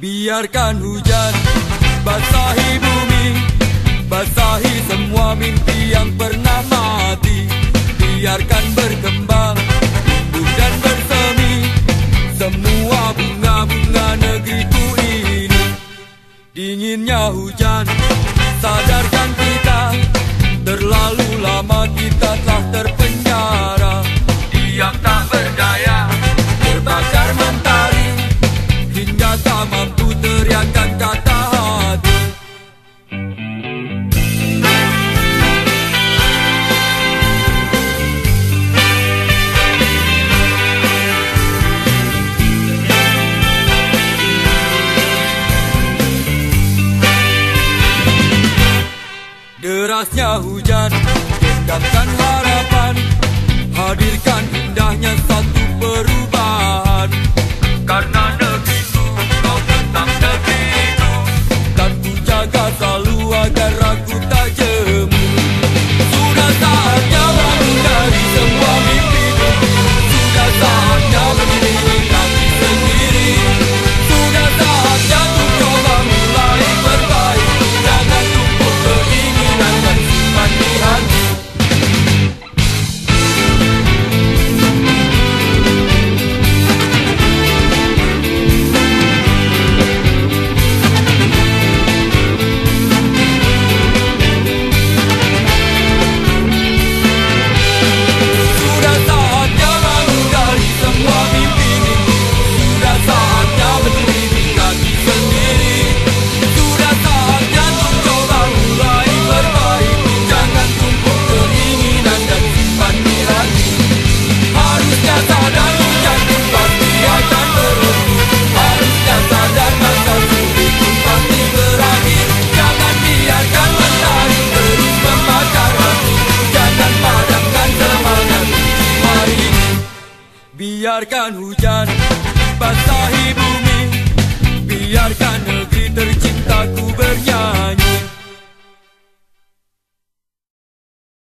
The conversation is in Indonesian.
Biarkan hujan basahi bumi Basahi semua mimpi yang pernah mati. Biarkan berkembang hujan bersemi Semua bunga-bunga negeriku ini. Dinginnya hujan sadarkan kita Terlalu lama kita telah ter derasnya hujan Dengarkan hari. biarkan hujan basahi bumi. Biarkan negeri tercintaku.